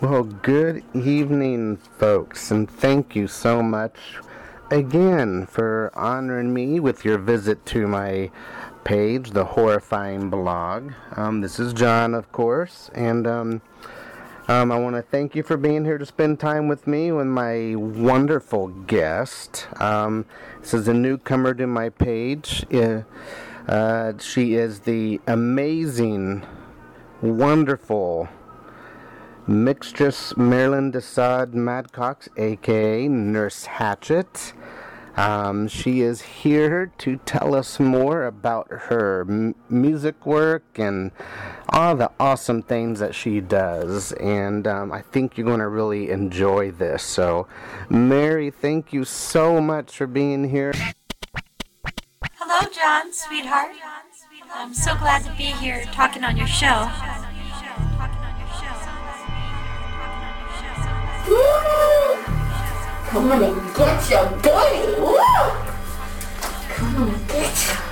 Well, good evening, folks, and thank you so much again for honoring me with your visit to my page, the Horrorfying Blog. Um, this is John, of course, and um, um, I want to thank you for being here to spend time with me with my wonderful guest. Um, this is a newcomer to my page. Uh, she is the amazing, wonderful Mixtress Marilyn Desad Madcox, aka Nurse Hatchet. Um, she is here to tell us more about her m- music work and all the awesome things that she does. And um, I think you're going to really enjoy this. So, Mary, thank you so much for being here. Hello, John, sweetheart. I'm so glad to be here talking on your show. Come on and get your boy. Woo! Come on and get you.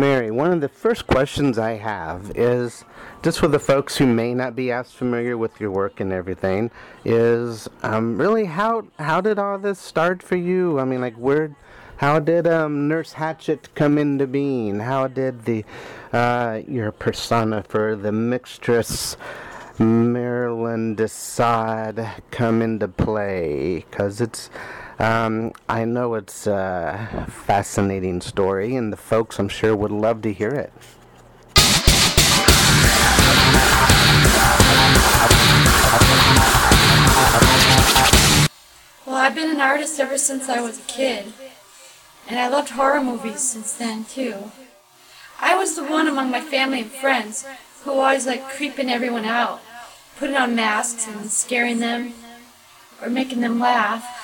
Mary, one of the first questions I have is just for the folks who may not be as familiar with your work and everything, is um, really how how did all this start for you? I mean, like where, how did um, Nurse Hatchet come into being? How did the uh, your persona for the mixtress Marilyn Desad come into play? Because it's um, I know it's a fascinating story, and the folks, I'm sure, would love to hear it. Well, I've been an artist ever since I was a kid, and I loved horror movies since then, too. I was the one among my family and friends who always liked creeping everyone out, putting on masks and scaring them, or making them laugh.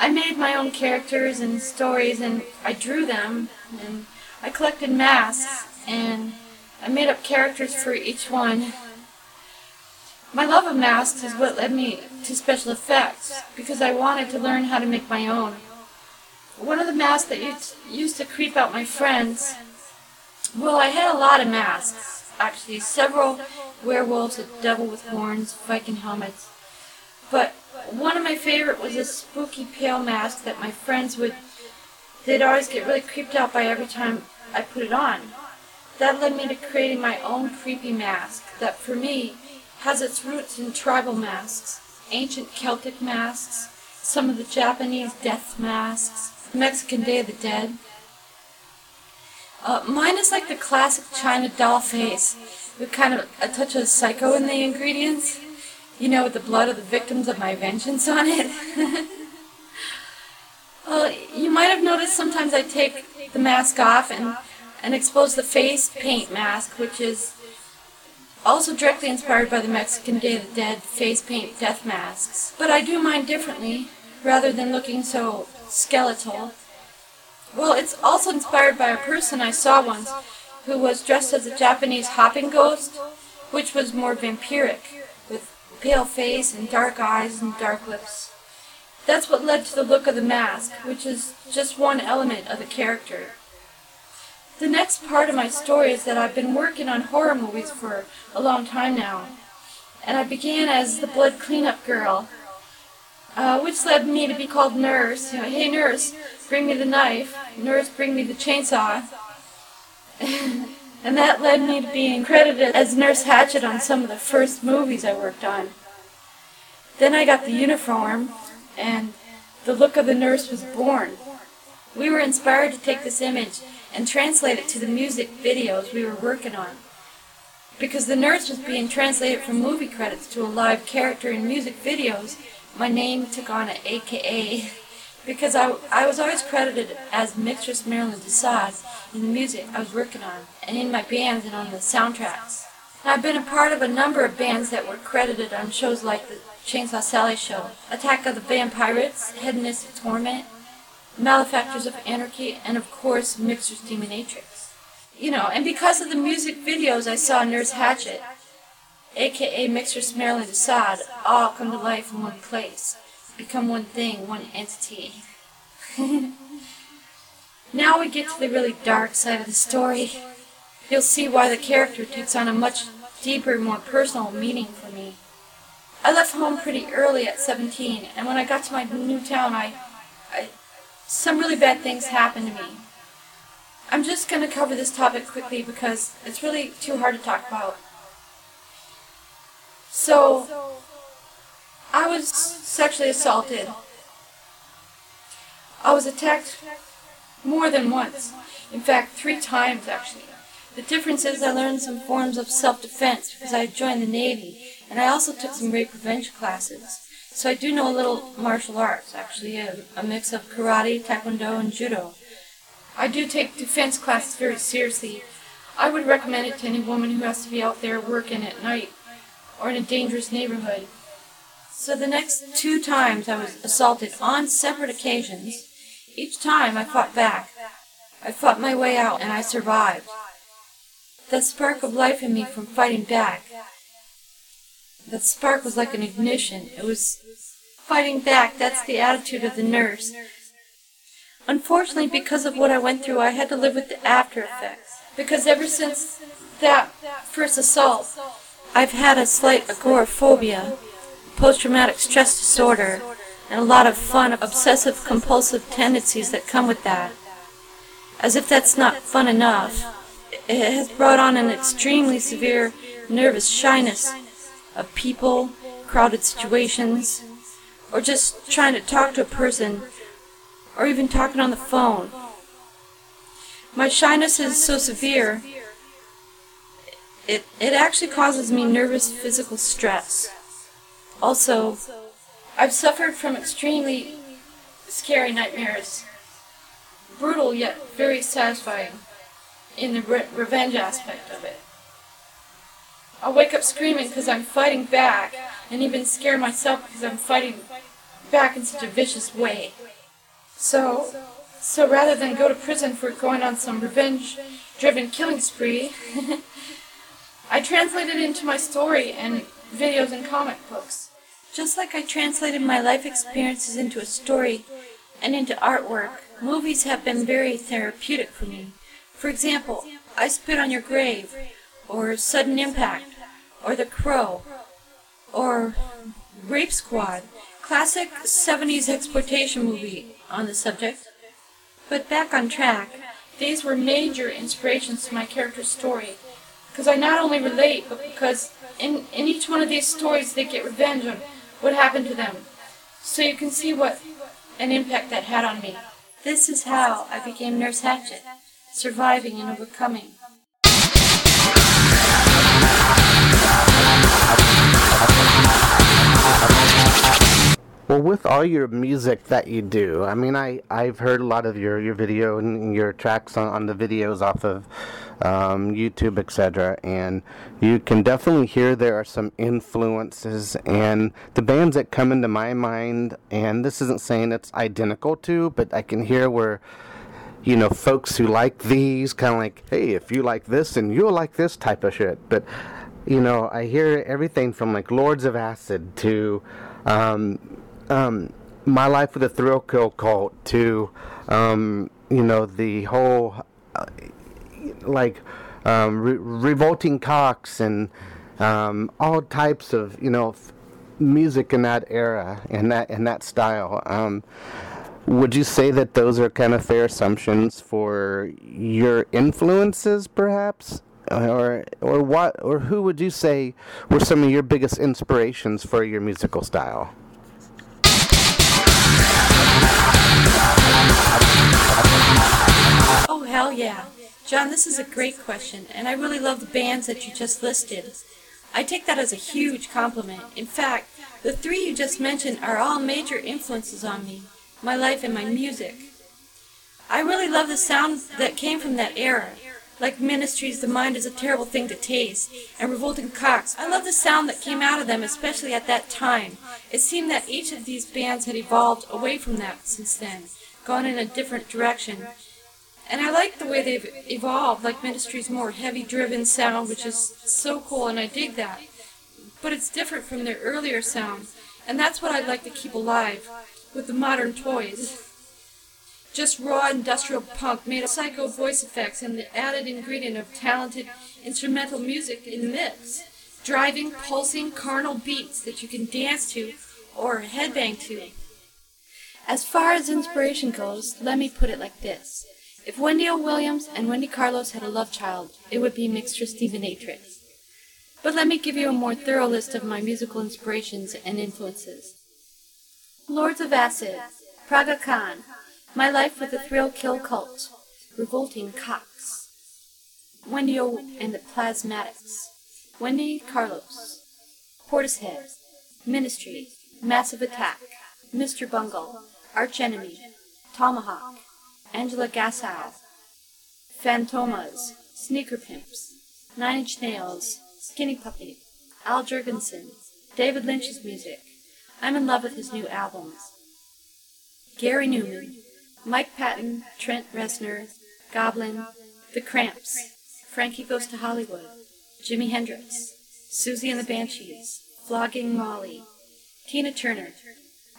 I made my own characters and stories, and I drew them, and I collected masks, and I made up characters for each one. My love of masks is what led me to special effects, because I wanted to learn how to make my own. One of the masks that used- to creep out my friends, well, I had a lot of masks, actually, several werewolves, a devil with horns, Viking helmets. But one of my favorite was a spooky pale mask that my friends would, they'd always get really creeped out by every time I put it on. That led me to creating my own creepy mask that, for me, has its roots in tribal masks, ancient Celtic masks, some of the Japanese death masks, Mexican Day of the Dead. Uh, mine is like the classic China doll face, with kind of a touch of psycho in the ingredients. You know, with the blood of the victims of my vengeance on it. well, you might have noticed sometimes I take the mask off and, and expose the face paint mask, which is also directly inspired by the Mexican Day of the Dead face paint death masks. But I do mine differently, rather than looking so skeletal. Well, it's also inspired by a person I saw once who was dressed as a Japanese hopping ghost, which was more vampiric, pale face and dark eyes and dark lips. That's what led to the look of the mask, which is just one element of the character. The next part of my story is that I've been working on horror movies for a long time now, and I began as the blood cleanup girl, uh, which led me to be called Nurse. You know, hey Nurse, bring me the knife. Nurse, bring me the chainsaw. and that led me to being credited as Nurse Hatchet on some of the first movies I worked on. Then I got the uniform, and the look of the nurse was born. We were inspired to take this image and translate it to the music videos we were working on. Because the nurse was being translated from movie credits to a live character in music videos, my name took on an AKA because I, I was always credited as Mistress Marilyn Desaad in the music I was working on, and in my bands and on the soundtracks. And I've been a part of a number of bands that were credited on shows like the Chainsaw Sally Show, Attack of the Vampirates, Hedonistic Torment, Malefactors of Anarchy, and of course Mixer's Demonatrix. You know, and because of the music videos I saw Nurse Hatchet, aka Mistress Marilyn Desaad, all come to life in one place become one thing, one entity. now we get to the really dark side of the story. You'll see why the character takes on a much deeper, more personal meaning for me. I left home pretty early at 17, and when I got to my new town, I, I some really bad things happened to me. I'm just going to cover this topic quickly because it's really too hard to talk about. So, I was sexually assaulted. I was attacked more than once. In fact, three times actually. The difference is I learned some forms of self-defense because I joined the Navy, and I also took some rape prevention classes. So I do know a little martial arts, actually, a, a mix of karate, taekwondo, and judo. I do take defense classes very seriously. I would recommend it to any woman who has to be out there working at night or in a dangerous neighborhood. So the next two times I was assaulted on separate occasions. Each time I fought back. I fought my way out and I survived. That spark of life in me from fighting back. That spark was like an ignition. It was fighting back. That's the attitude of the nurse. Unfortunately, because of what I went through, I had to live with the after effects. Because ever since that first assault, I've had a slight agoraphobia post-traumatic stress disorder, and a lot of fun, obsessive compulsive tendencies that come with that. As if that's not fun enough, it has brought on an extremely severe nervous shyness of people, crowded situations, or just trying to talk to a person, or even talking on the phone. My shyness is so severe, it, it actually causes me nervous physical stress. Also, I've suffered from extremely scary nightmares. Brutal yet very satisfying in the re revenge aspect of it. I'll wake up screaming because I'm fighting back, and even scare myself because I'm fighting back in such a vicious way. So, so rather than go to prison for going on some revenge-driven killing spree, I translated it into my story and videos and comic books. Just like I translated my life experiences into a story and into artwork, movies have been very therapeutic for me. For example, I Spit on Your Grave, or Sudden Impact, or The Crow, or Rape Squad, classic 70s exploitation movie on the subject. But back on track, these were major inspirations to my character's story, because I not only relate, but because in, in each one of these stories they get revenge on what happened to them. So you can see what an impact that had on me. This is how I became Nurse Hatchet, surviving and overcoming. Well, with all your music that you do, I mean, I, I've heard a lot of your, your video and your tracks on, on the videos off of um, YouTube, etc. And you can definitely hear there are some influences. And the bands that come into my mind, and this isn't saying it's identical to, but I can hear where you know, folks who like these, kind of like, hey, if you like this, and you'll like this type of shit. But, you know, I hear everything from like Lords of Acid to um, um, My Life with a Thrill Kill Cult to, um, you know, the whole, uh, like um, re- revolting cocks and um, all types of you know f- music in that era and that in that style. Um, would you say that those are kind of fair assumptions for your influences, perhaps, or or what, or who would you say were some of your biggest inspirations for your musical style? John, this is a great question, and I really love the bands that you just listed. I take that as a huge compliment. In fact, the three you just mentioned are all major influences on me, my life, and my music. I really love the sound that came from that era. Like Ministry's, The Mind is a Terrible Thing to Taste, and Revolting Cocks. I love the sound that came out of them, especially at that time. It seemed that each of these bands had evolved away from that since then, gone in a different direction. And I like the way they've evolved, like Ministry's more heavy-driven sound, which is so cool, and I dig that. But it's different from their earlier sound, and that's what I'd like to keep alive with the modern toys. Just raw industrial punk made of psycho voice effects and the added ingredient of talented instrumental music in the mix. Driving, pulsing, carnal beats that you can dance to or headbang to. As far as inspiration goes, let me put it like this. If Wendy O. Williams and Wendy Carlos had a love child, it would be Mixtress Divinatrix. But let me give you a more thorough list of my musical inspirations and influences. Lords of Acid, Praga Khan, My Life with the Thrill Kill Cult, Revolting Cocks, Wendy O. and the Plasmatics, Wendy Carlos, Portishead, Ministry, Massive Attack, Mr. Bungle, Arch Enemy, Tomahawk, Angela Gossow, Fantomas, Sneaker Pimps, Nine Inch Nails, Skinny Puppy, Al Jourgensen, David Lynch's music. I'm in love with his new albums. Gary Numan, Mike Patton, Trent Reznor, Goblin, The Cramps, Frankie Goes to Hollywood, Jimi Hendrix, Siouxsie and the Banshees, Flogging Molly, Tina Turner,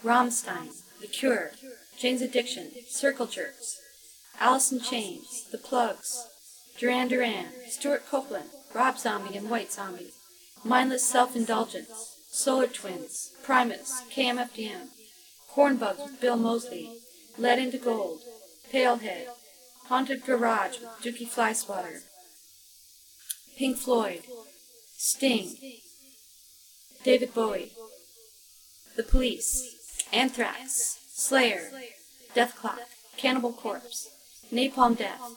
Rammstein, The Cure, Jane's Addiction, Circle Jerks, In Chains, The Plugs, Duran Duran, Stewart Copeland, Rob Zombie and White Zombie, Mindless Self-Indulgence, Solar Twins, Primus, KMFDM, Cornbugs with Bill Moseley, Lead into Gold, Palehead, Haunted Garage with Dookie Flyswatter, Pink Floyd, Sting, David Bowie, The Police, Anthrax, Slayer, Dethklok, Cannibal Corpse, Napalm Death,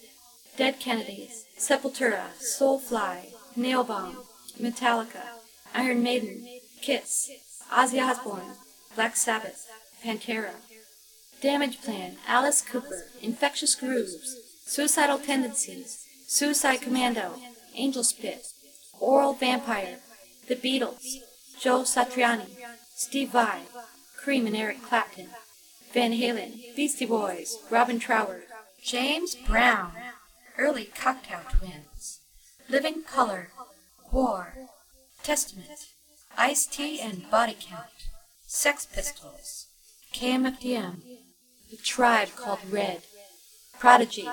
Dead Kennedys, Sepultura, Soulfly, Nailbomb, Metallica, Iron Maiden, Kiss, Ozzy Osbourne, Black Sabbath, Pantera, Damage Plan, Alice Cooper, Infectious Grooves, Suicidal Tendencies, Suicide Commando, Angel Spit, Oral Vampire, The Beatles, Joe Satriani, Steve Vai, Cream and Eric Clapton, Van Halen, Beastie Boys, Robin Trower, James Brown, Early Cocteau Twins, Living Colour, War, Testament, Ice-T and Body Count, Sex Pistols, KMFDM, The Tribe Called Red, Prodigy,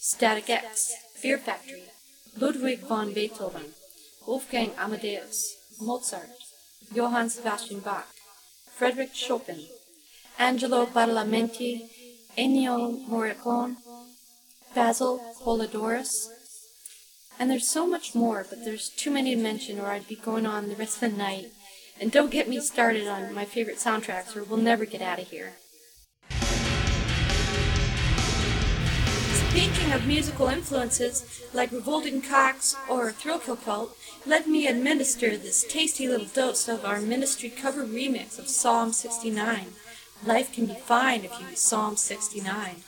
Static X, Fear Factory, Ludwig von Beethoven, Wolfgang Amadeus, Mozart, Johann Sebastian Bach, Frederick Chopin, Angelo Badalamenti, Ennio Morricone, Basil Poledouris, and there's so much more, but there's too many to mention or I'd be going on the rest of the night. And don't get me started on my favorite soundtracks or we'll never get out of here. Speaking of musical influences, like Revolting Cocks or Thrill Kill Cult, let me administer this tasty little dose of our ministry cover remix of Psalm 69. Life can be fine if you use Psalm 69.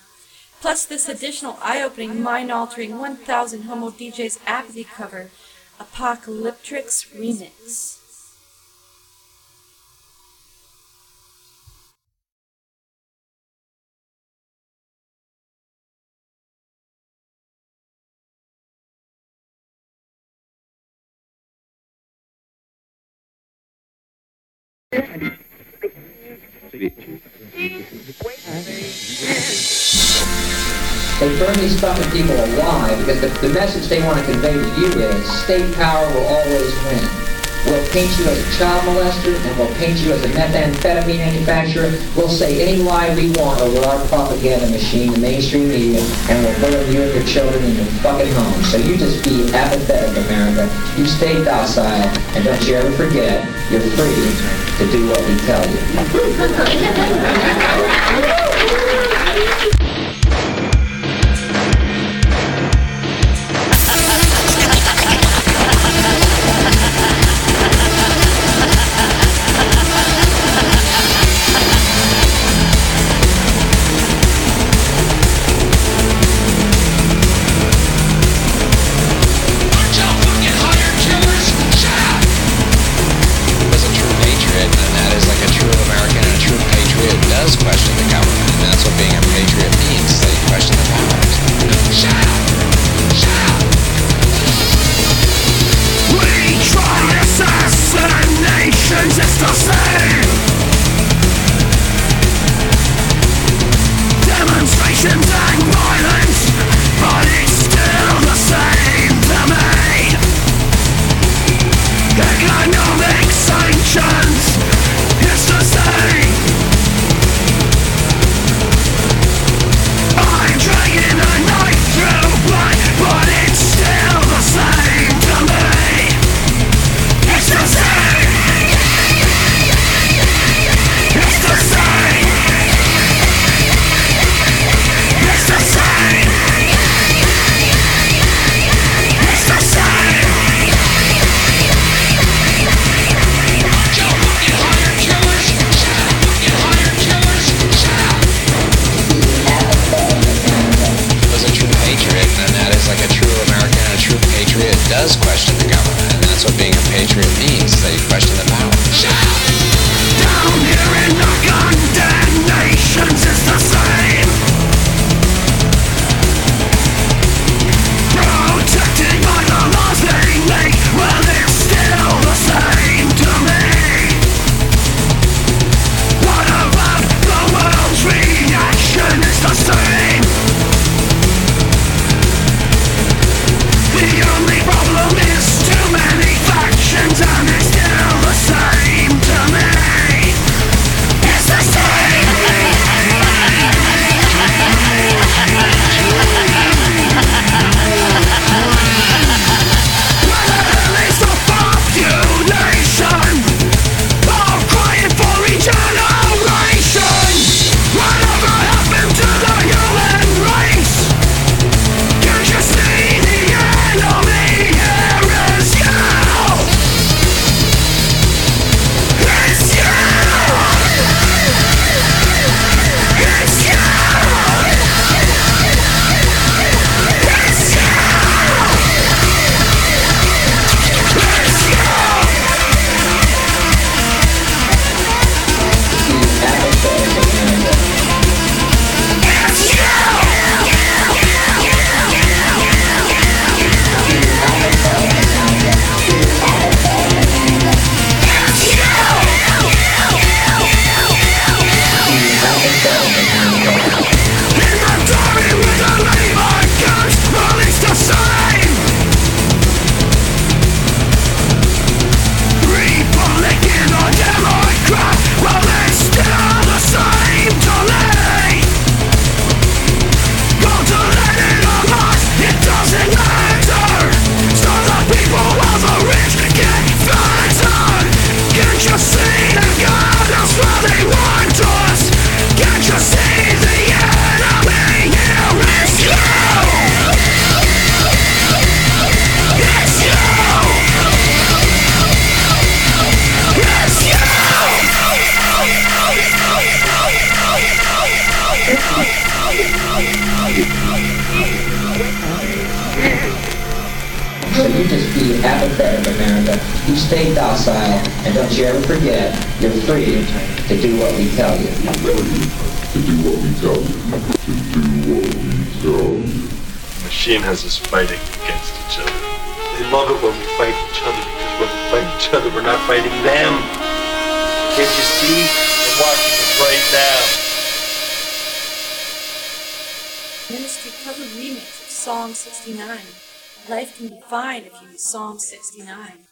Plus this additional eye-opening, mind-altering 1000 Homo DJs apathy cover, Apocalyptrix Remix. Fucking people alive because the, the message they want to convey to you is state power will always win. We'll paint you as a child molester and we'll paint you as a methamphetamine manufacturer. We'll say any lie we want over our propaganda machine, the mainstream media, and we'll burn you and your children in your fucking home. So you just be apathetic, America. You stay docile and don't you ever forget you're free to do what we tell you.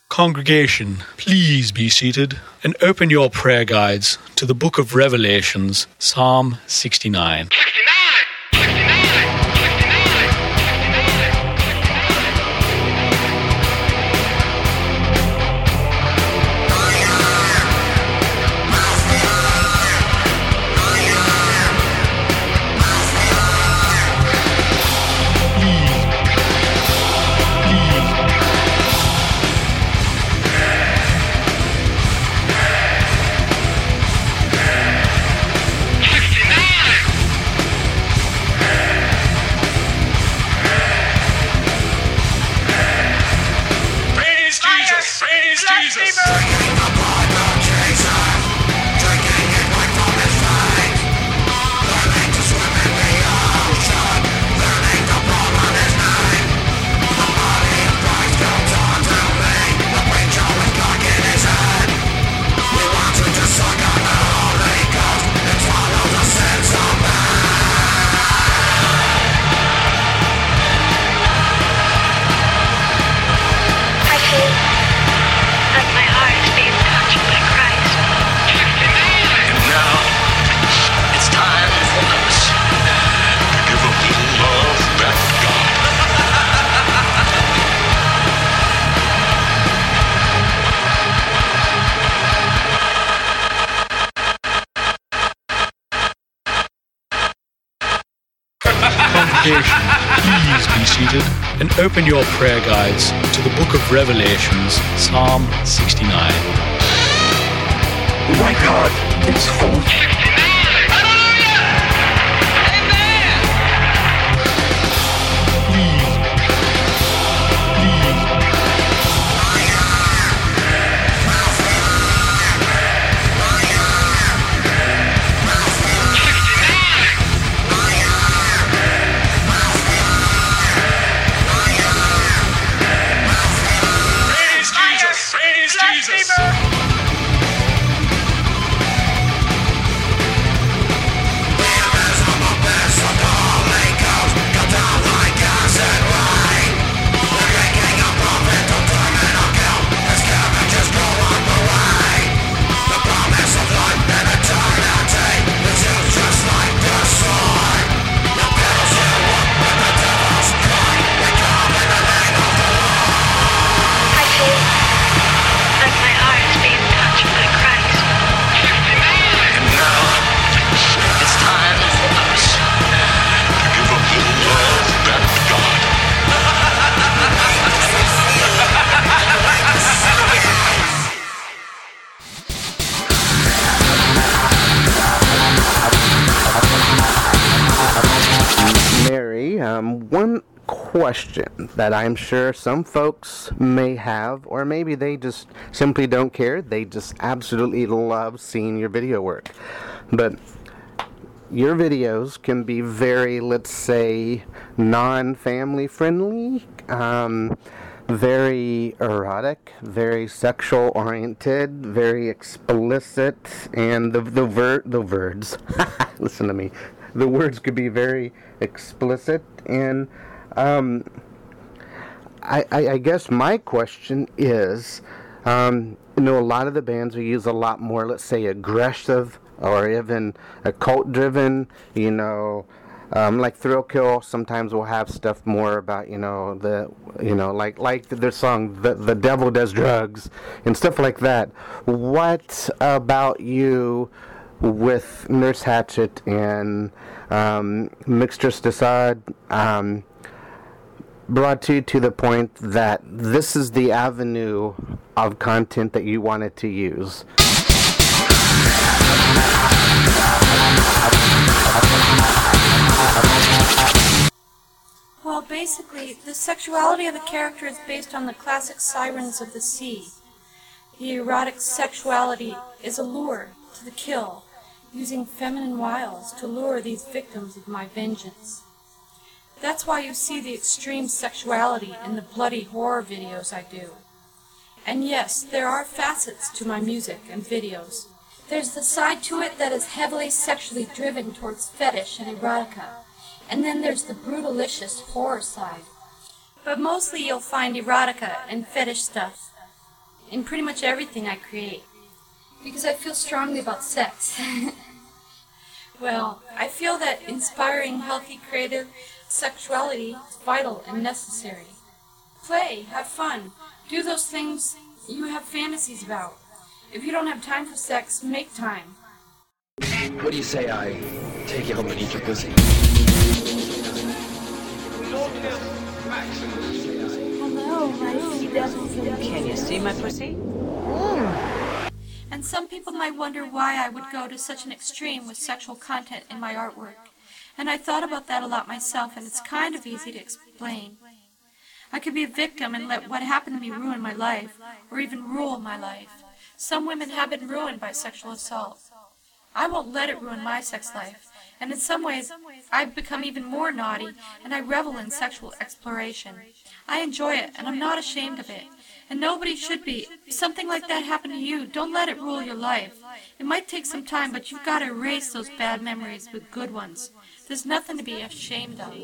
Congregation, please be seated and open your prayer guides to the book of Revelations, Psalm 69. 69! your prayer guides to the book of Revelations, Psalm 69. My God is holy. Question that I'm sure some folks may have, or maybe they just simply don't care. They just absolutely love seeing your video work. But your videos can be very, let's say, non family friendly, um, very erotic, very sexual oriented, very explicit, and the, the, ver- the words, listen to me, the words could be very explicit and um, I, I, I guess my question is, um, you know, a lot of the bands we use a lot more, let's say, aggressive or even occult-driven. You know, um, like Thrill Kill. Sometimes we'll have stuff more about, you know, the, you know, like like their song, the the devil does drugs and stuff like that. What about you? With Nurse Hatchet and um, Mixtress Decide, um, brought you to the point that this is the avenue of content that you wanted to use. Well, basically, the sexuality of the character is based on the classic sirens of the sea. The erotic sexuality is a lure to the kill, using feminine wiles to lure these victims of my vengeance. That's why you see the extreme sexuality in the bloody horror videos I do. And yes, there are facets to my music and videos. There's the side to it that is heavily sexually driven towards fetish and erotica. And then there's the brutalicious horror side. But mostly you'll find erotica and fetish stuff in pretty much everything I create. Because I feel strongly about sex. well, I feel that inspiring healthy creative sexuality is vital and necessary. Play, have fun, do those things you have fantasies about. If you don't have time for sex, make time. What do you say I take you home and eat your pussy? Hello, my sweet Can you see my pussy? And some people might wonder why I would go to such an extreme with sexual content in my artwork. And I thought about that a lot myself, and it's kind of easy to explain. I could be a victim and let what happened to me ruin my life, or even rule my life. Some women have been ruined by sexual assault. I won't let it ruin my sex life, and in some ways, I've become even more naughty, and I revel in sexual exploration. I enjoy it, and I'm not ashamed of it. And nobody should be. If something like that happened to you, don't let it rule your life. It might take some time, but you've got to erase those bad memories with good ones. There's nothing to be ashamed of.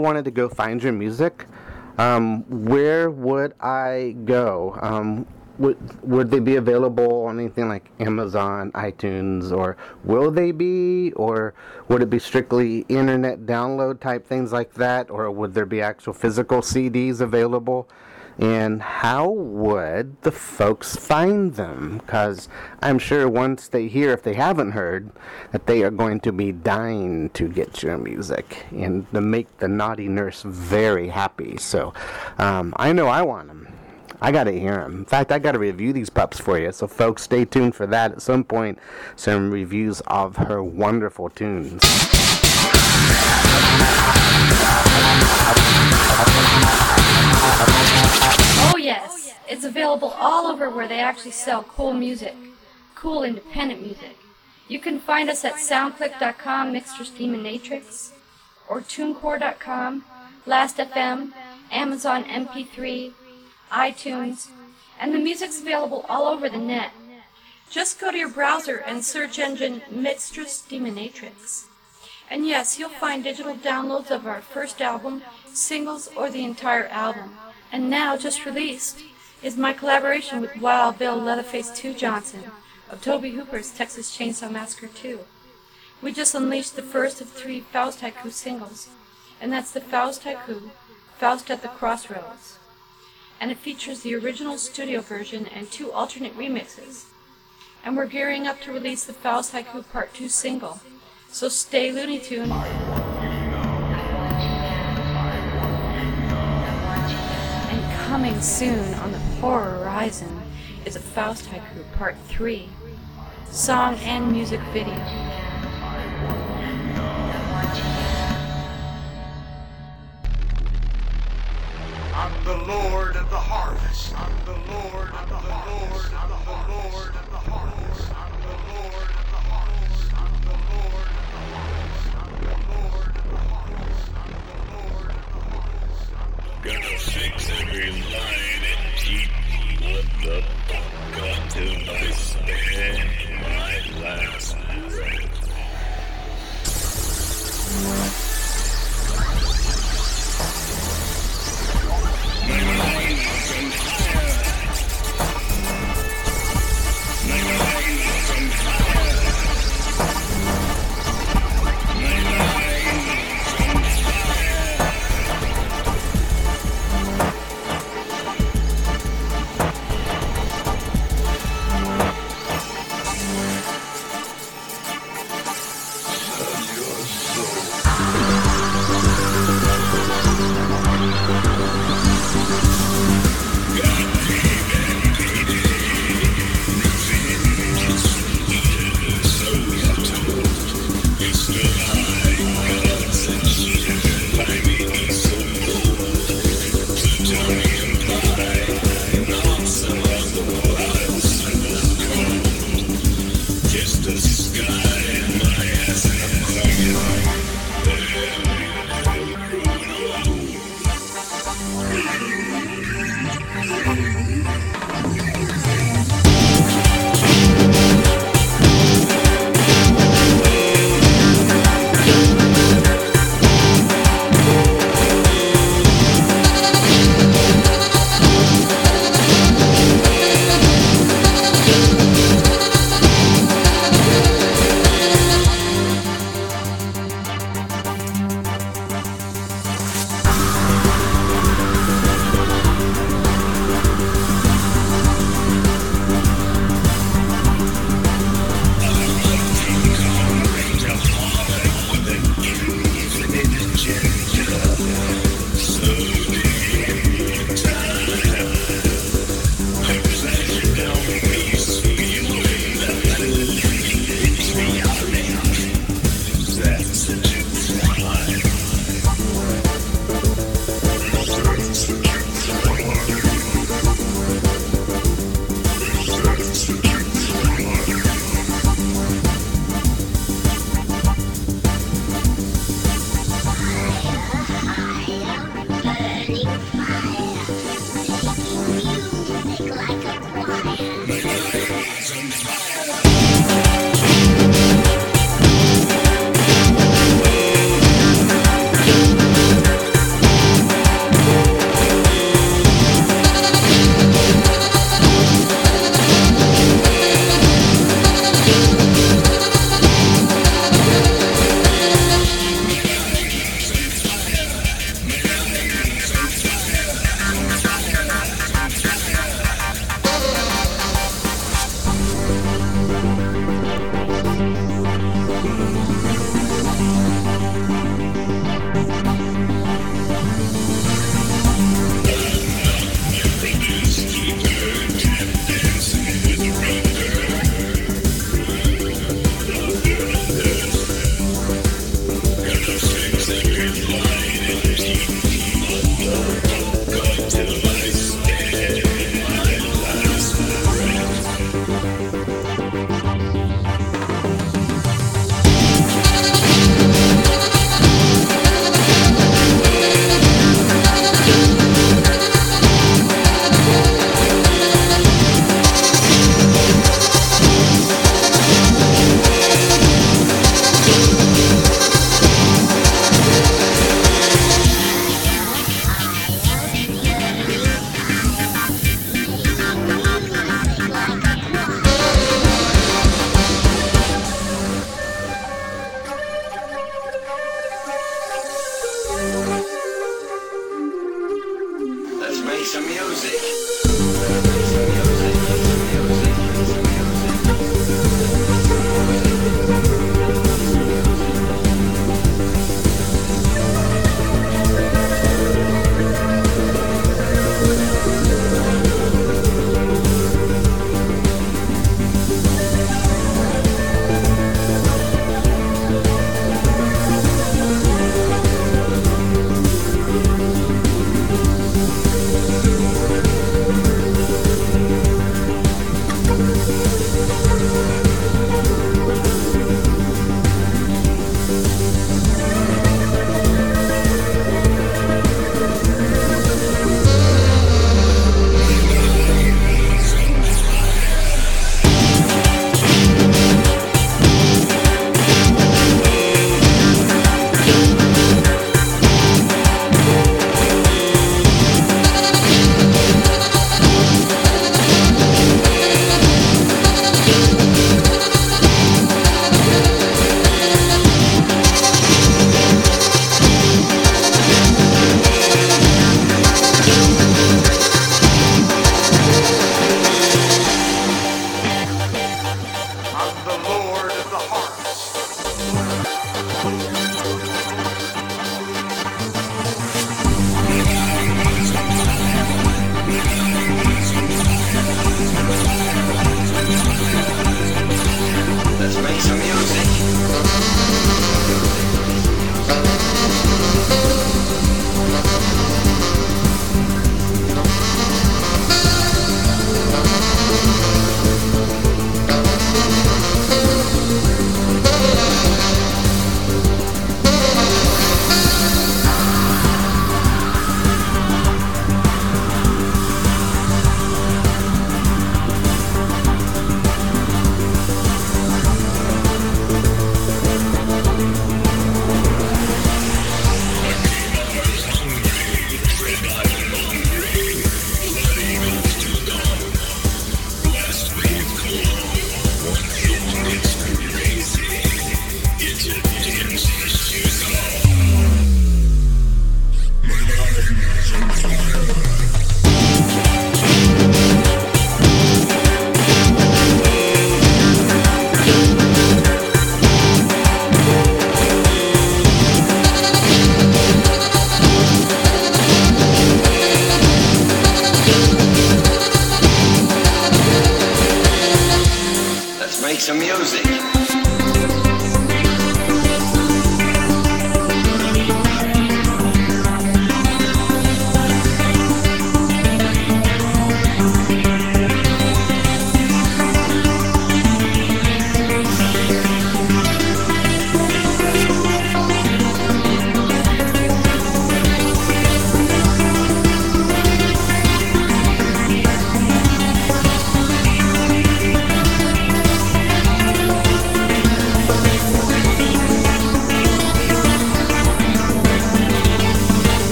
Wanted to go find your music? Um, where would I go? Um, would would they be available on anything like Amazon, iTunes, or will they be, or would it be strictly internet download type things like that, or would there be actual physical CDs available? And how would the folks find them? Because I'm sure once they hear, if they haven't heard, that they are going to be dying to get your music and to make the naughty nurse very happy. So um, I know I want them. I got to hear them. In fact, I got to review these pups for you. So, folks, stay tuned for that at some point. Some reviews of her wonderful tunes. It's available all over where they actually sell cool music, cool independent music. You can find us at soundclick.com, Mistress Demonatrix, or tunecore.com, Last.fm, Amazon MP3, iTunes, and the music's available all over the net. Just go to your browser and search engine Mistress Demonatrix. And yes, you'll find digital downloads of our first album, singles, or the entire album. And now, just released, is my collaboration with Wild Bill Leatherface 2 Johnson of Tobe Hooper's Texas Chainsaw Massacre 2. We just unleashed the first of three Faust Haiku singles, and that's the Faust Haiku, Faust at the Crossroads. And it features the original studio version and two alternate remixes. And we're gearing up to release the Faust Haiku Part 2 single, so stay Looney Tune. And coming soon on the horror horizon is a Faust Haiku Part 3, song and music video. I'm the Lord of the harvest. I'm the Lord of the harvest. I'm the Lord of the harvest. I'm the Lord of the harvest. I'm the Lord of the harvest. I'm the Lord of the harvest. I'm the Lord of the harvest. Gonna fix every line the until I spend my last breath.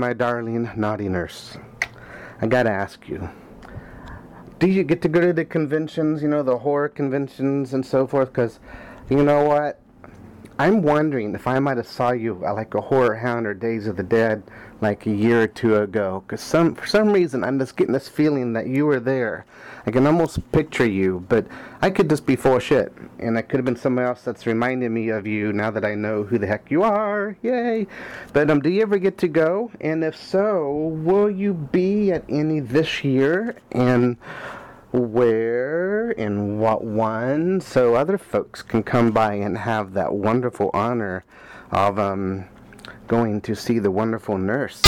My darling naughty nurse, I gotta ask you. Do you get to go to the conventions, you know, the horror conventions and so forth? Because, you know what? I'm wondering if I might have saw you at like a HorrorHound or Days of the Dead like a year or two ago. Because some, for some reason, I'm just getting this feeling that you were there. I can almost picture you, but I could just be full of shit. And it could have been someone else that's reminding me of you now that I know who the heck you are. Yay! But um, do you ever get to go? And if so, will you be at any this year? And where and what one so other folks can come by and have that wonderful honor of um, going to see the wonderful nurse.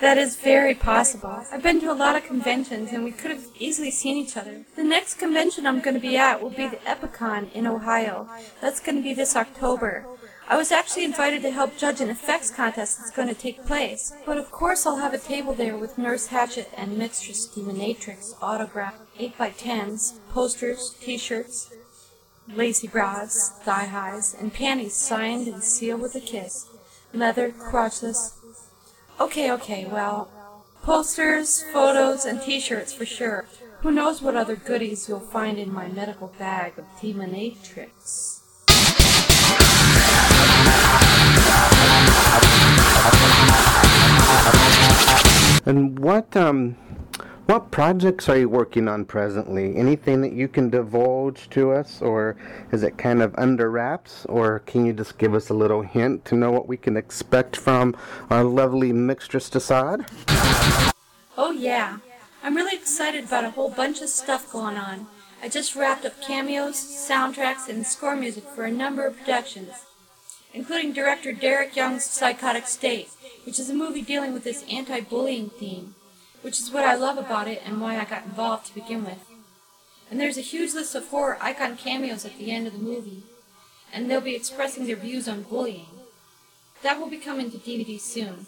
That is very possible. I've been to a lot of conventions and we could have easily seen each other. The next convention I'm going to be at will be the Epicon in Ohio. That's going to be this October. I was actually invited to help judge an effects contest that's going to take place. But of course I'll have a table there with Nurse Hatchet and Mistress Demonatrix autographed 8x10s, posters, t-shirts, lacy bras, thigh highs, and panties signed and sealed with a kiss. Leather, crotchless. Okay, okay, well, posters, photos, and t-shirts for sure. Who knows what other goodies you'll find in my medical bag of Demonatrix. And what um what projects are you working on presently? Anything that you can divulge to us or is it kind of under wraps or can you just give us a little hint to know what we can expect from our lovely Mistress Desaad? Oh yeah. I'm really excited about a whole bunch of stuff going on. I just wrapped up cameos, soundtracks, and score music for a number of productions, including director Derek Young's Psychotic State, which is a movie dealing with this anti-bullying theme, which is what I love about it and why I got involved to begin with. And there's a huge list of horror icon cameos at the end of the movie, and they'll be expressing their views on bullying. That will be coming to DVD soon.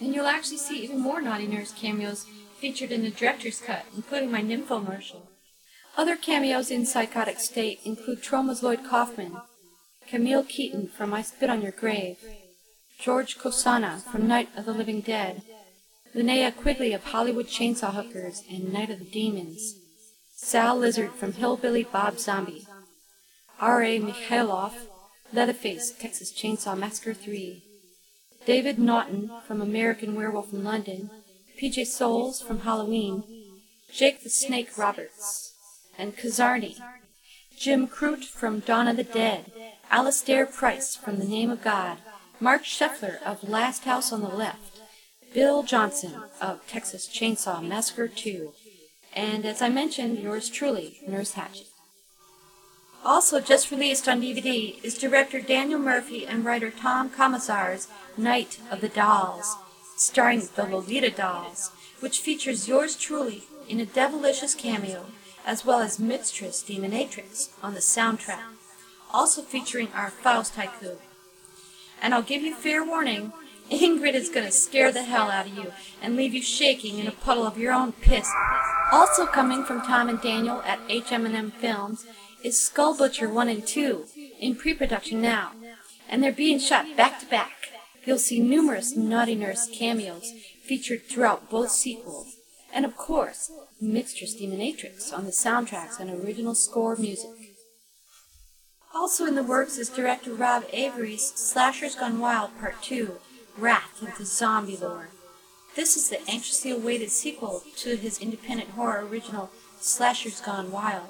And you'll actually see even more Naughty Nurse cameos featured in the director's cut, including my Nymphomercial. Other cameos in Psychotic State include Troma's Lloyd Kaufman, Camille Keaton from I Spit on Your Grave, George Kosana from Night of the Living Dead, Linnea Quigley of Hollywood Chainsaw Hookers and Night of the Demons, Sal Lizard from Hillbilly Bob Zombie, R.A. Mihailoff, Leatherface, Texas Chainsaw Massacre 3, David Naughton from American Werewolf in London, P.J. Soles from Halloween, Jake the Snake Roberts, and Kazarni, Jim Crute from Dawn of the Dead, Alastair Price from The Name of God, Marc Sheffler of Last House on the Left, Bill Johnson of Texas Chainsaw Massacre 2, and as I mentioned, yours truly, Nurse Hatchet. Also just released on DVD is director Daniel Murphy and writer Tom Commissar's Night of the Dolls, starring the Lolita Dolls, which features yours truly in a devilicious cameo, as well as Mistress Demonatrix on the soundtrack, also featuring our Faust haiku. And I'll give you fair warning, Ingrid is going to scare the hell out of you and leave you shaking in a puddle of your own piss. Also coming from Tom and Daniel at HM&M Films is Skull Butcher 1 and 2 in pre-production now, and they're being shot back to back. You'll see numerous Naughty Nurse cameos featured throughout both sequels, and of course, Mistress Demonatrix on the soundtracks and original score music. Also in the works is director Rob Avery's Slashers Gone Wild Part 2, Wrath of the Zombie Lord. This is the anxiously awaited sequel to his independent horror original Slashers Gone Wild.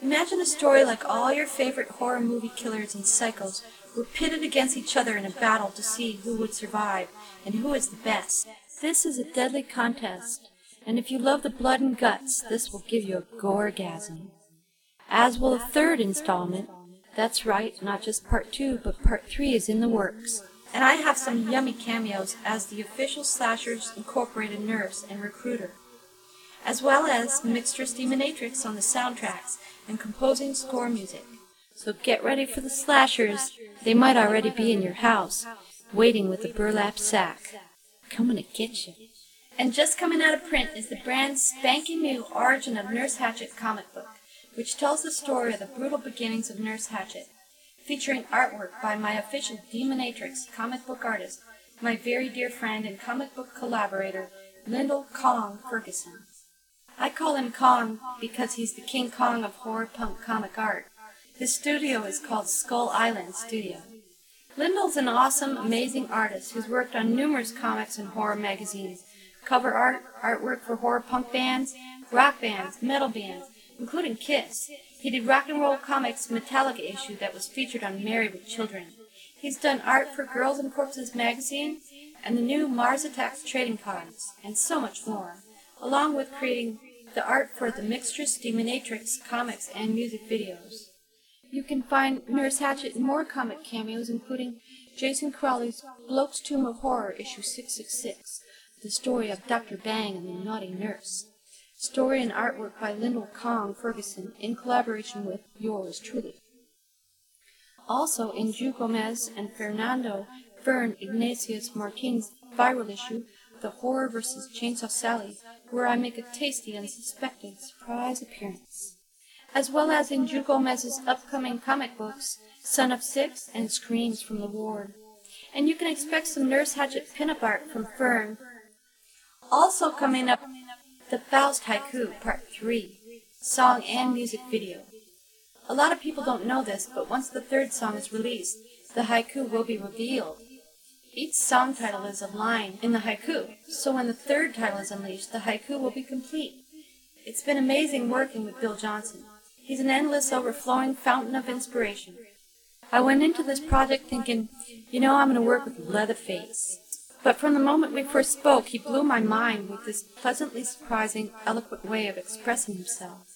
Imagine a story like all your favorite horror movie killers and psychos were pitted against each other in a battle to see who would survive and who is the best. This is a deadly contest, and if you love the blood and guts, this will give you a gorgasm. As will a third installment. That's right, not just part two, but part three is in the works. And I have some yummy cameos as the official Slashers Incorporated nurse and recruiter, as well as Mistress Demonatrix on the soundtracks and composing score music. So get ready for the slashers. They might already be in your house, waiting with a burlap sack. Coming to get you. And just coming out of print is the brand spanking new Origin of Nurse Hatchet comic book, which tells the story of the brutal beginnings of Nurse Hatchet, featuring artwork by my official Demonatrix comic book artist, my very dear friend and comic book collaborator, Lyndall Kong Ferguson. I call him Kong because he's the King Kong of horror punk comic art. His studio is called Skull Island Studio. Lyndall's an awesome, amazing artist who's worked on numerous comics and horror magazines, cover art, artwork for horror punk bands, rock bands, metal bands, including Kiss. He did Rock and Roll Comics Metallica issue that was featured on Married with Children. He's done art for Girls and Corpses magazine and the new Mars Attacks trading cards, and so much more, along with creating the art for the Mistress Demonatrix comics and music videos. You can find Nurse Hatchet in more comic cameos, including Jason Crowley's Bloke's Tomb of Horror, issue 666, the story of Dr. Bang and the Naughty Nurse. Story and artwork by Lyndall Kong Ferguson in collaboration with yours truly. Also in Ju Gomez and Fernando Fern Ignatius Martin's viral issue, The Horror vs. Chainsaw Sally, where I make a tasty, unsuspected surprise appearance. As well as in Ju Gomez's upcoming comic books, Son of Six and Screams from the Ward. And you can expect some Nurse Hatchet pinup art from Fern. Also coming up, the Faust Haiku Part 3, song and music video. A lot of people don't know this, but once the third song is released, the haiku will be revealed. Each song title is a line in the haiku, so when the third title is unleashed, the haiku will be complete. It's been amazing working with Bill Johnson. He's an endless, overflowing fountain of inspiration. I went into this project thinking, you know, I'm going to work with Leatherface. But from the moment we first spoke, he blew my mind with this pleasantly surprising, eloquent way of expressing himself.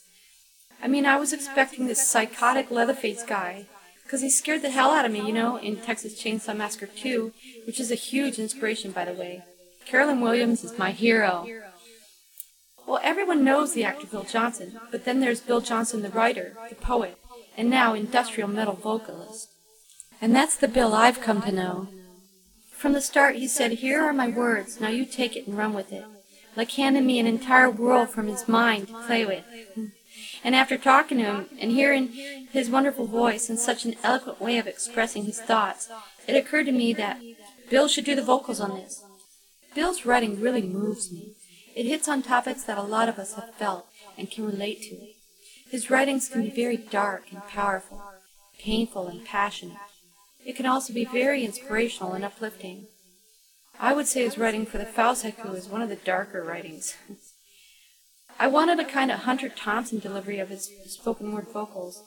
I mean, I was expecting this psychotic Leatherface guy, because he scared the hell out of me, you know, in Texas Chainsaw Massacre 2, which is a huge inspiration, by the way. Caroline Williams is my hero. Well, everyone knows the actor Bill Johnson, but then there's Bill Johnson, the writer, the poet, and now industrial metal vocalist. And that's the Bill I've come to know. From the start, he said, Here are my words, now you take it and run with it. Like handing me an entire world from his mind to play with. And after talking to him and hearing his wonderful voice and such an eloquent way of expressing his thoughts, it occurred to me that Bill should do the vocals on this. Bill's writing really moves me. It hits on topics that a lot of us have felt and can relate to. His writings can be very dark and powerful, painful and passionate. It can also be very inspirational and uplifting. I would say his writing for the Faust is one of the darker writings. I wanted a kind of Hunter Thompson delivery of his spoken word vocals.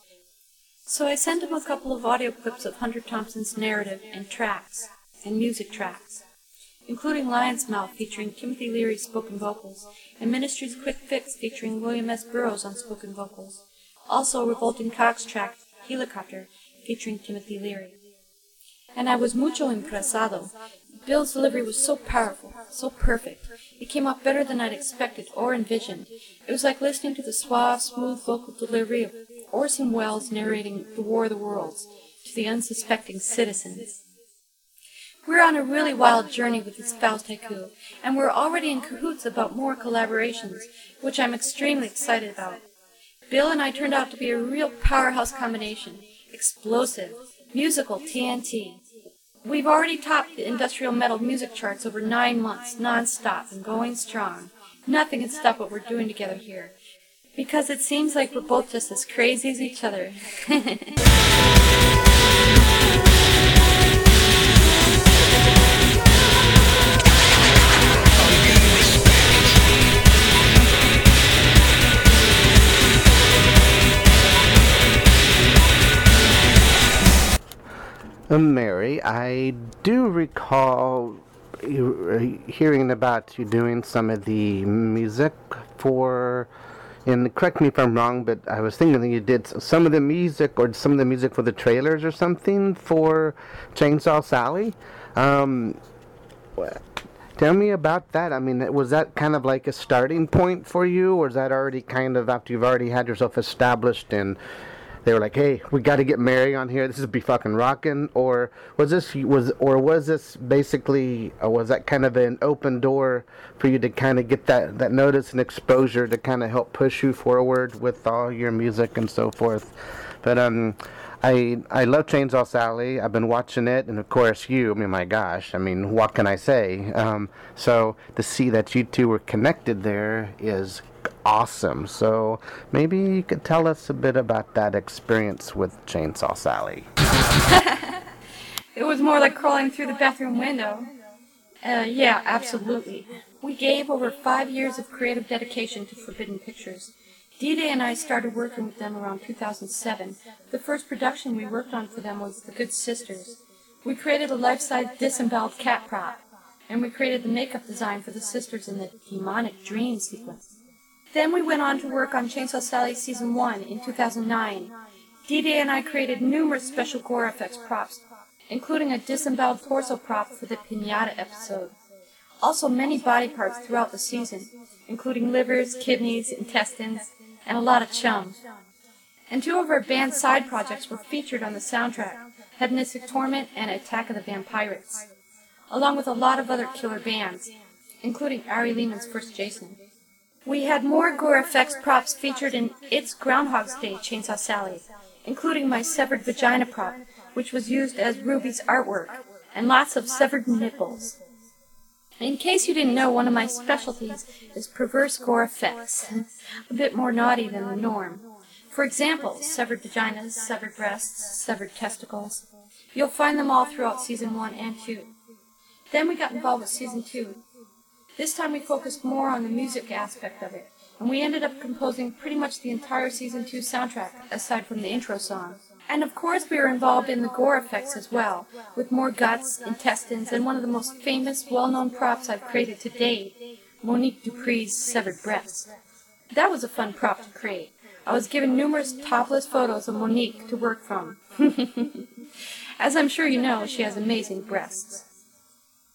So I sent him a couple of audio clips of Hunter Thompson's narrative and tracks, and music tracks, including Lion's Mouth featuring Timothy Leary's spoken vocals, and Ministry's Quick Fix featuring William S. Burroughs on spoken vocals. Also Revolting Cocks track, Helicopter, featuring Timothy Leary. And I was mucho impresado. Bill's delivery was so powerful, so perfect. It came off better than I'd expected or envisioned. It was like listening to the suave, smooth vocal delivery of Orson Welles narrating The War of the Worlds to the unsuspecting citizens. We're on a really wild journey with this Faust Haiku, and we're already in cahoots about more collaborations, which I'm extremely excited about. Bill and I turned out to be a real powerhouse combination. Explosive, musical TNT. We've already topped the industrial metal music charts over nine months, non-stop and going strong. Nothing can stop what we're doing together here. Because it seems like we're both just as crazy as each other. Mary, I do recall uh, hearing about you doing some of the music for, and correct me if I'm wrong, but I was thinking that you did some of the music or some of the music for the trailers or something for Chainsaw Sally. Um, tell me about that. I mean, was that kind of like a starting point for you, or is that already kind of after you've already had yourself established and they were like, "Hey, we got to get Mary on here. This is be fucking rocking." Or was this was or was this basically or was that kind of an open door for you to kind of get that that notice and exposure to kind of help push you forward with all your music and so forth? But um, I I love Chainsaw Sally. I've been watching it, and of course you. I mean, my gosh. I mean, what can I say? Um, so to see that you two were connected there is awesome. So maybe you could tell us a bit about that experience with Chainsaw Sally. It was more like crawling through the bathroom window. Uh, yeah, absolutely. We gave over five years of creative dedication to Forbidden Pictures. D-Day and I started working with them around 2007. The first production we worked on for them was The Good Sisters. We created a life-size disemboweled cat prop, and we created the makeup design for the sisters in the demonic dream sequence. Then we went on to work on Chainsaw Sally Season 1 in 2009. D-Day and I created numerous special gore effects props, including a disemboweled torso prop for the Pinata episode. Also many body parts throughout the season, including livers, kidneys, intestines, and a lot of chum. And two of our band's side projects were featured on the soundtrack, Hedonistic Torment and Attack of the Vampirates, along with a lot of other killer bands, including Ari Lehman's first Jason. We had more gore effects props featured in It's Groundhog's Day Chainsaw Sally, including my severed vagina prop, which was used as Ruby's artwork, and lots of severed nipples. In case you didn't know, one of my specialties is perverse gore effects, a bit more naughty than the norm. For example, severed vaginas, severed breasts, severed testicles. You'll find them all throughout season 1 and 2. Then we got involved with season 2. This time we focused more on the music aspect of it, and we ended up composing pretty much the entire season 2 soundtrack, aside from the intro song. And of course we were involved in the gore effects as well, with more guts, intestines, and one of the most famous, well-known props I've created to date, Monique Dupree's severed breast. That was a fun prop to create. I was given numerous topless photos of Monique to work from. As I'm sure you know, she has amazing breasts.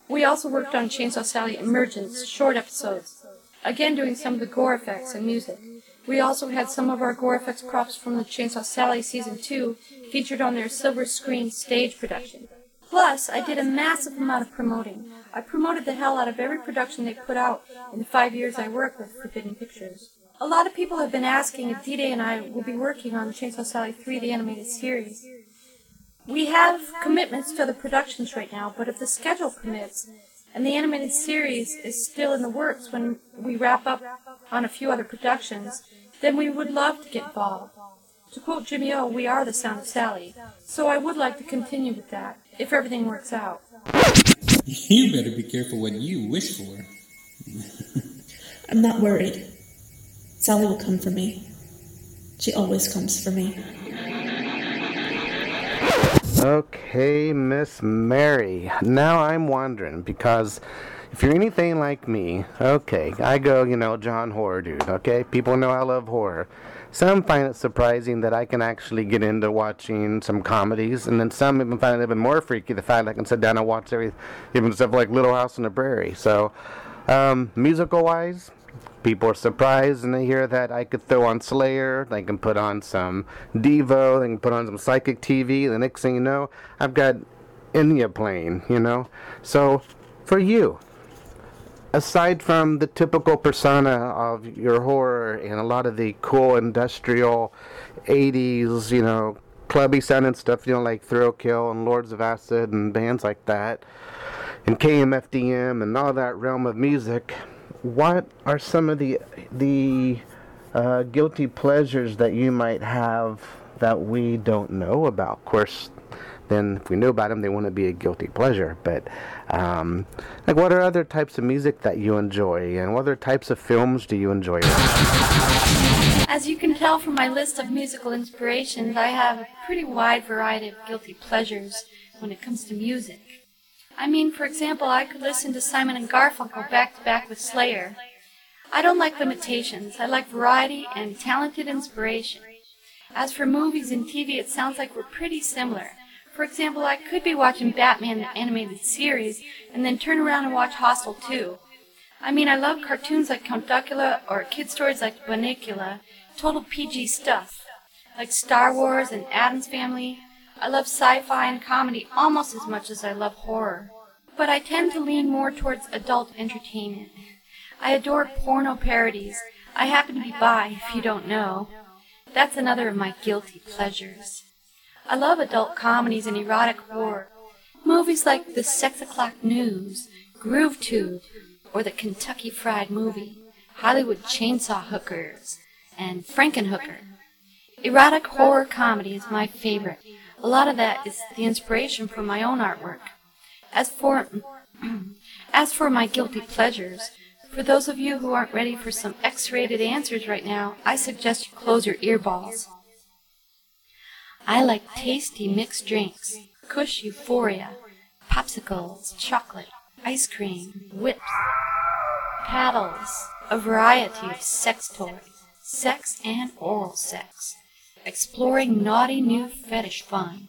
We also worked on Chainsaw Sally Emergence short episodes, again doing some of the gore effects and music. We also had some of our gore effects props from the Chainsaw Sally Season 2 featured on their silver screen stage production. Plus, I did a massive amount of promoting. I promoted the hell out of every production they put out in the five years I worked with Forbidden Pictures. A lot of people have been asking if D-Day and I will be working on Chainsaw Sally 3, the animated series. We have commitments for the productions right now, but if the schedule permits, and the animated series is still in the works when we wrap up on a few other productions, then we would love to get involved. To quote Jimmy O, we are the sound of Sally. So I would like to continue with that, if everything works out. You better be careful what you wish for. I'm not worried. Sally will come for me. She always comes for me. Okay, Miss Mary. Now I'm wondering because if you're anything like me, okay, I go, you know, John Horrordude, okay? People know I love horror. Some find it surprising that I can actually get into watching some comedies, and then some even find it even more freaky the fact I can sit down and watch every, even stuff like Little House on the Prairie. So, um, musical wise, people are surprised and they hear that I could throw on Slayer, they can put on some Devo, they can put on some Psychic TV. The next thing you know, I've got Enya playing, you know. So, for you, aside from the typical persona of your horror and a lot of the cool industrial 80s, you know, clubby sounding stuff, you know, like Thrill Kill and Lords of Acid and bands like that, and KMFDM and all that realm of music, what are some of the the uh, guilty pleasures that you might have that we don't know about? Of course, then if we knew about them, they wouldn't be a guilty pleasure. But um, like, what are other types of music that you enjoy, and what other types of films do you enjoy? As you can tell from my list of musical inspirations, I have a pretty wide variety of guilty pleasures when it comes to music. I mean, for example, I could listen to Simon and Garfunkel back to back with Slayer. I don't like limitations. I like variety and talented inspiration. As for movies and TV, it sounds like we're pretty similar. For example, I could be watching Batman the animated series and then turn around and watch Hostel 2. I mean, I love cartoons like Count Duckula or kid stories like Bunnicula, total PG stuff. like Star Wars and Addams Family. I love sci-fi and comedy almost as much as I love horror. But I tend to lean more towards adult entertainment. I adore porno parodies. I happen to be bi, if you don't know. That's another of my guilty pleasures. I love adult comedies and erotic horror. Movies like The Sex O'Clock News, Groove Tube, or the Kentucky Fried Movie, Hollywood Chainsaw Hookers, and Frankenhooker. Erotic horror comedy is my favorite. A lot of that is the inspiration for my own artwork. As for as for my guilty pleasures, for those of you who aren't ready for some X-rated answers right now, I suggest you close your earballs. I like tasty mixed drinks, Kush Euphoria, popsicles, chocolate, ice cream, whips, paddles, a variety of sex toys, sex and oral sex, exploring naughty new fetish fun,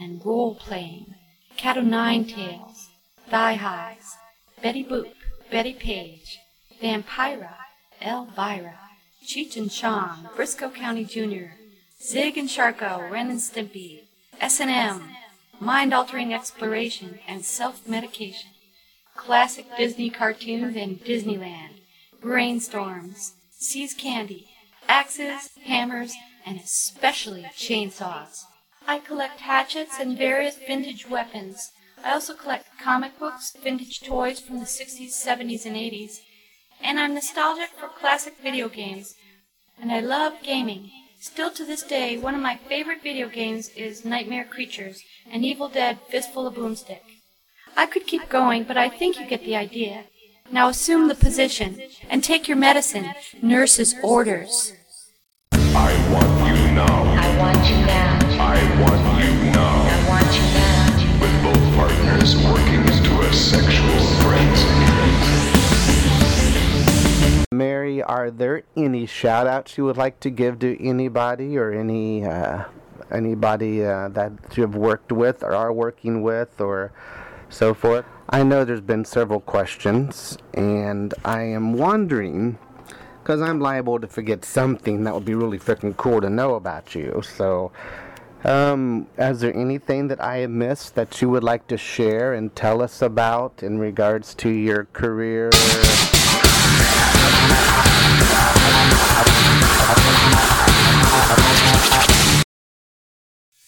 and role playing, cat o' nine tails, thigh highs, Betty Boop, Betty Page, Vampira, Elvira, Cheech and Chong, Brisco County Jr., Zig and Sharko, Ren and Stimpy, S&M, mind-altering exploration and self-medication, classic Disney cartoons and Disneyland, brainstorms, See's candy, axes, hammers, and especially chainsaws. I collect hatchets and various vintage weapons. I also collect comic books, vintage toys from the 60s, 70s, and 80s, and I'm nostalgic for classic video games. And I love gaming. Still to this day, one of my favorite video games is Nightmare Creatures, an Evil Dead Fistful of Boomstick. I could keep going, but I think you get the idea. Now assume the position and take your medicine. Nurse's orders. I want now. I want you now. I want you now. I want you now. With both partners working to a sexual frenzy. Mary, are there any shout outs you would like to give to anybody or any uh, anybody uh, that you have worked with or are working with or so forth? I know there's been several questions, and I am wondering because I'm liable to forget something that would be really freaking cool to know about you. So, um, is there anything that I have missed that you would like to share and tell us about in regards to your career?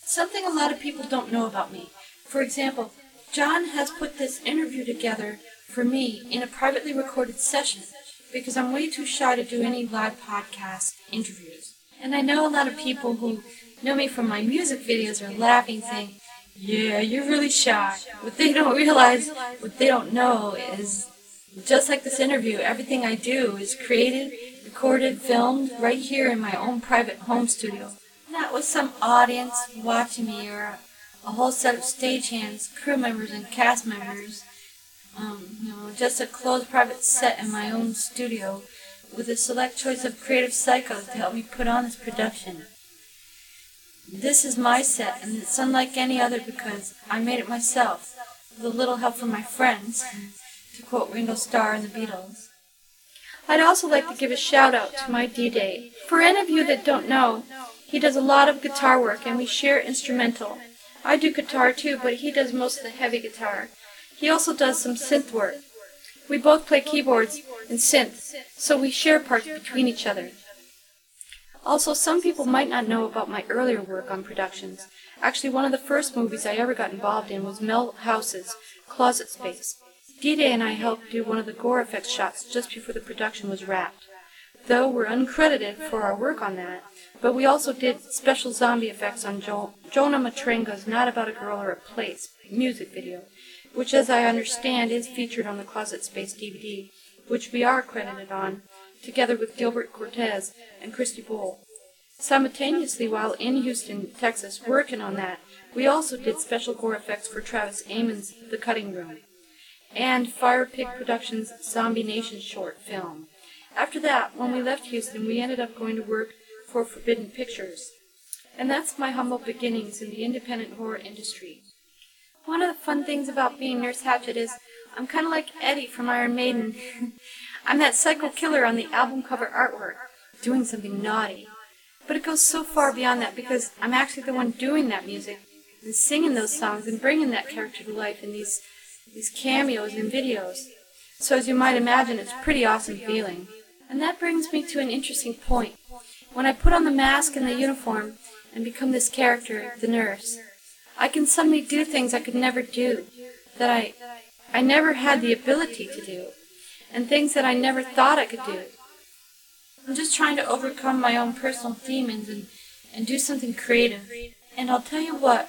Something a lot of people don't know about me. For example, John has put this interview together for me in a privately recorded session because I'm way too shy to do any live podcast interviews. And I know a lot of people who know me from my music videos are laughing, saying, Yeah, you're really shy. What they don't realize, what they don't know is just like this interview, everything I do is created, recorded, filmed right here in my own private home studio. Not with some audience watching me or a whole set of stagehands, crew members, and cast members. Um, you know, just a closed private set in my own studio with a select choice of creative psychos to help me put on this production. This is my set, and it's unlike any other because I made it myself, with a little help from my friends, to quote Ringo Starr and the Beatles. I'd also like to give a shout out to my D-Day. For any of you that don't know, he does a lot of guitar work and we share instrumental. I do guitar too, but he does most of the heavy guitar. He also does some synth work. We both play keyboards and synth, so we share parts between each other. Also, some people might not know about my earlier work on productions. Actually, one of the first movies I ever got involved in was Mel House's Closet Space. D-Day and I helped do one of the gore effects shots just before the production was wrapped. Though we're uncredited for our work on that, but we also did special zombie effects on jo- Jonah Matranga's Not About a Girl or a Place music video, which as I understand is featured on the Closet Space DVD, which we are credited on, together with Gilbert Cortez and Christy Bowl. Simultaneously, while in Houston, Texas, working on that, we also did special gore effects for Travis Amon's The Cutting Room and Fire Pig Productions' Zombie Nation short film. After that, when we left Houston, we ended up going to work for Forbidden Pictures. And that's my humble beginnings in the independent horror industry. One of the fun things about being Nurse Hatchet is I'm kind of like Eddie from Iron Maiden. I'm that psycho killer on the album cover artwork, doing something naughty. But it goes so far beyond that because I'm actually the one doing that music and singing those songs and bringing that character to life in these these cameos and videos. So as you might imagine, it's a pretty awesome feeling. And that brings me to an interesting point. When I put on the mask and the uniform and become this character, the nurse, I can suddenly do things I could never do, that I I never had the ability to do, and things that I never thought I could do. I'm just trying to overcome my own personal demons and, and do something creative. And I'll tell you what,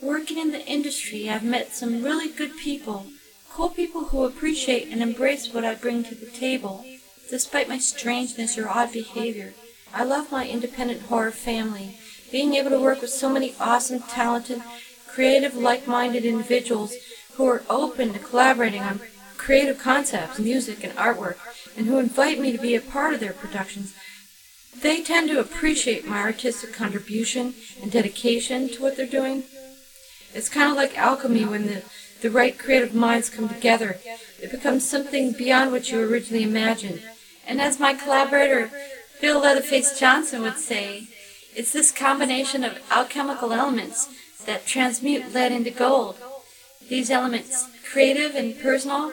working in the industry, I've met some really good people, cool people who appreciate and embrace what I bring to the table, despite my strangeness or odd behavior. I love my independent horror family. Being able to work with so many awesome, talented, creative, like-minded individuals who are open to collaborating on creative concepts, music, and artwork, and who invite me to be a part of their productions. They tend to appreciate my artistic contribution and dedication to what they're doing. It's kind of like alchemy when the, the right creative minds come together. It becomes something beyond what you originally imagined. And as my collaborator Bill Leatherface Johnson would say, it's this combination of alchemical elements that transmute lead into gold. These elements, creative and personal,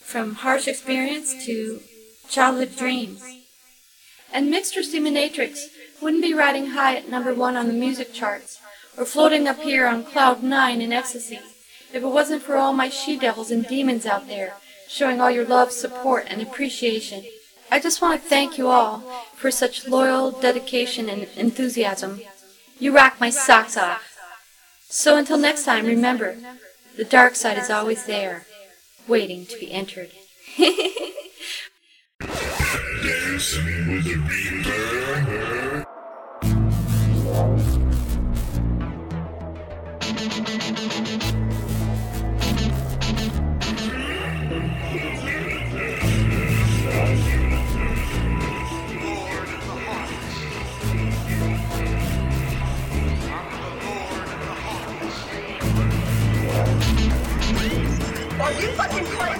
from harsh experience to childhood dreams. And Mistress Demonatrix wouldn't be riding high at number one on the music charts, or floating up here on cloud nine in ecstasy, if it wasn't for all my she-devils and demons out there, showing all your love, support, and appreciation. I just want to thank you all for such loyal dedication and enthusiasm. You rock my socks off. So until next time, remember, the dark side is always there, waiting to be entered. Dancing with the Reaper. Are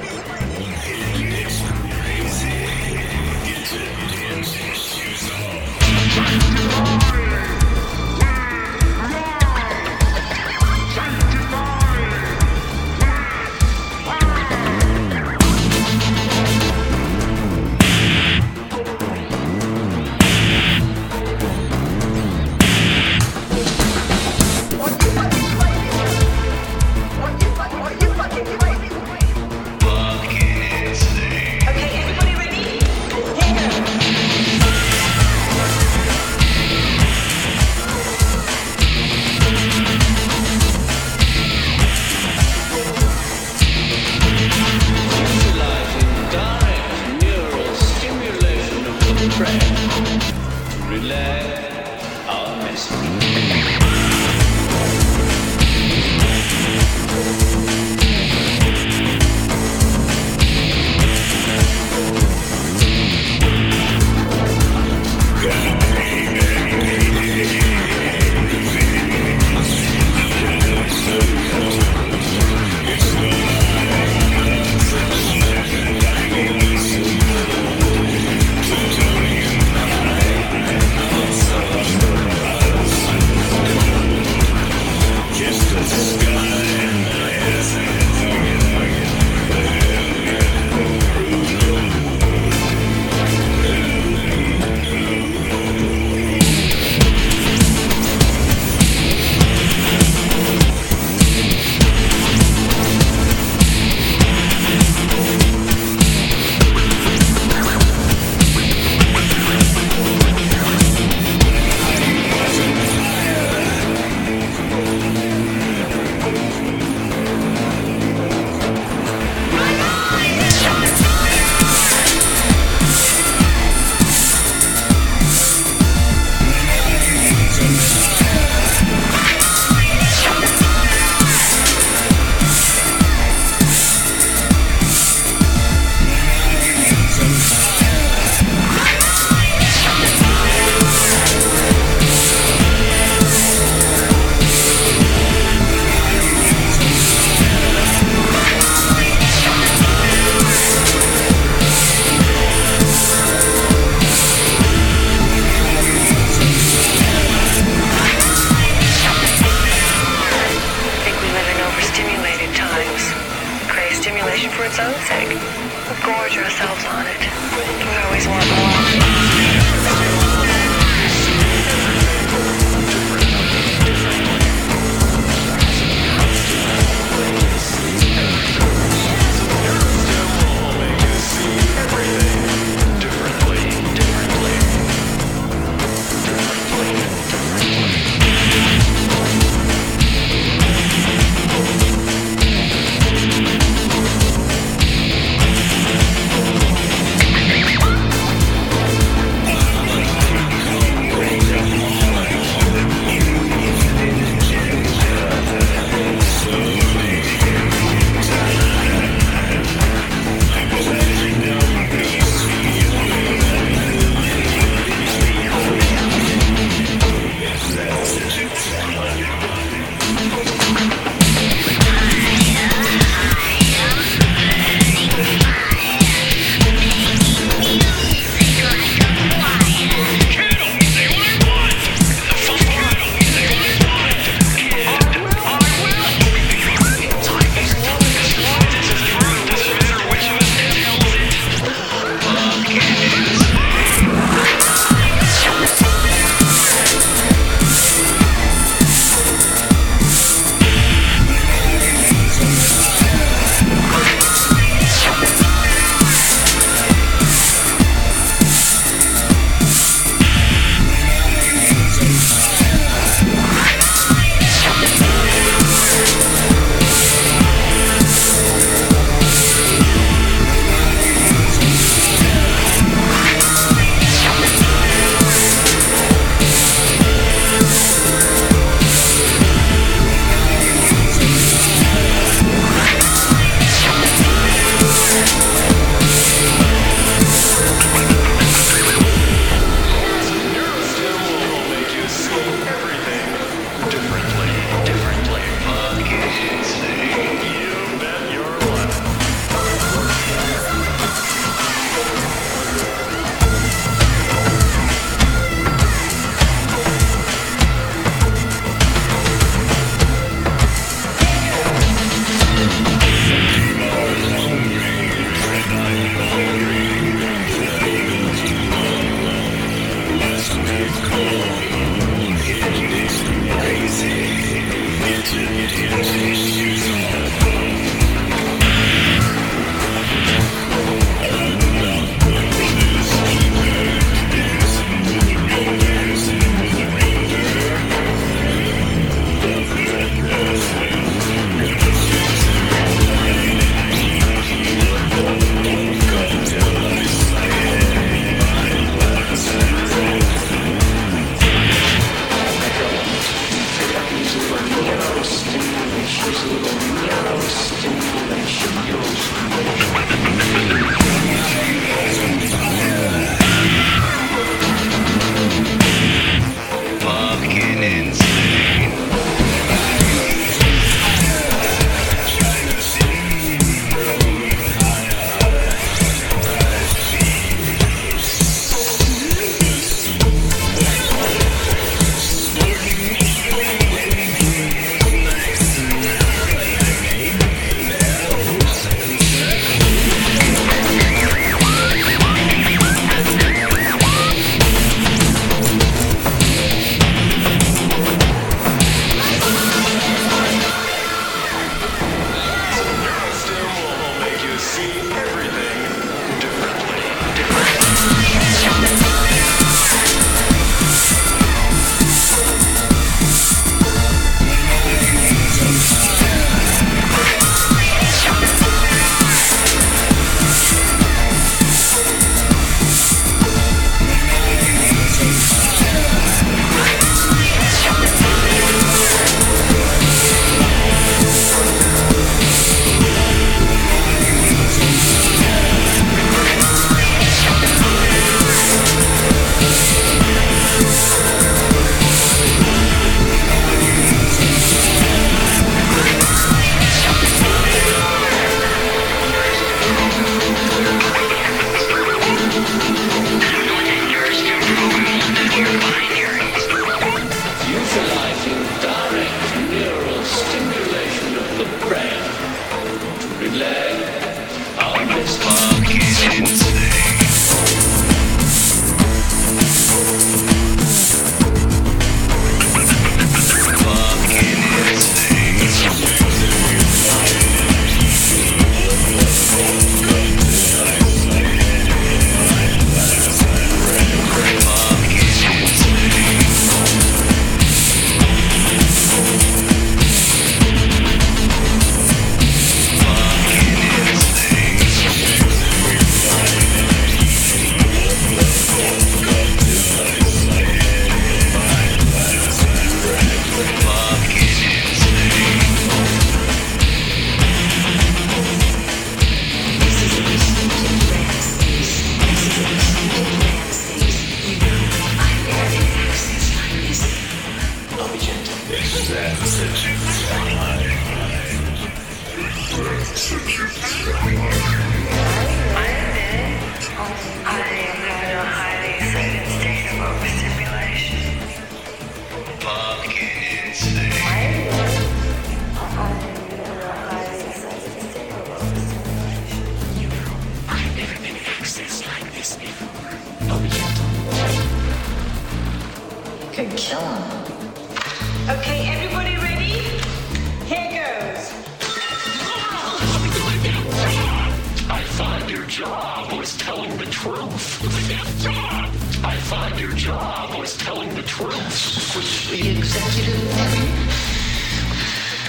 I thought your job was telling the truth. The executive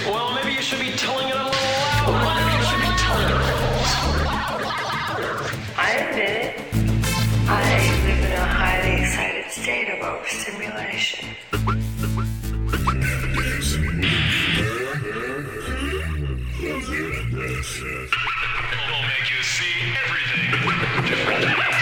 Well, maybe you should be telling it a little louder. I admit it. I live in a highly excited state of overstimulation. It'll make you see everything. It's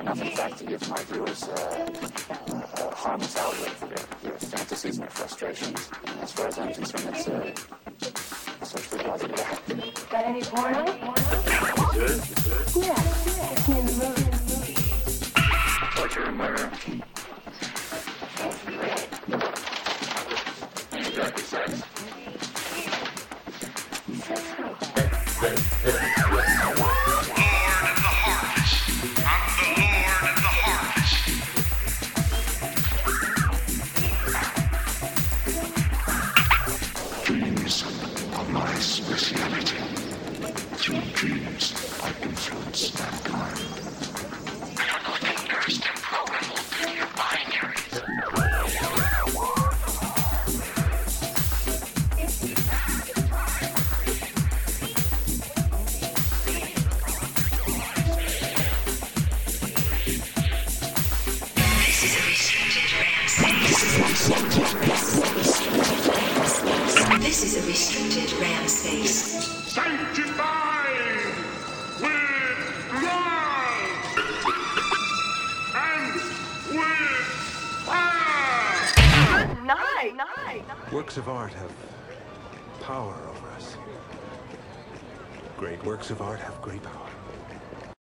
Fair enough, in fact, to give my viewers uh, uh, harmless outlet for their, their fantasies and their frustrations. And as far as I'm concerned, it's uh, socially positive. Got any porno? Good. Yeah, it's me in the movie. Torture and murder. And exactly sex.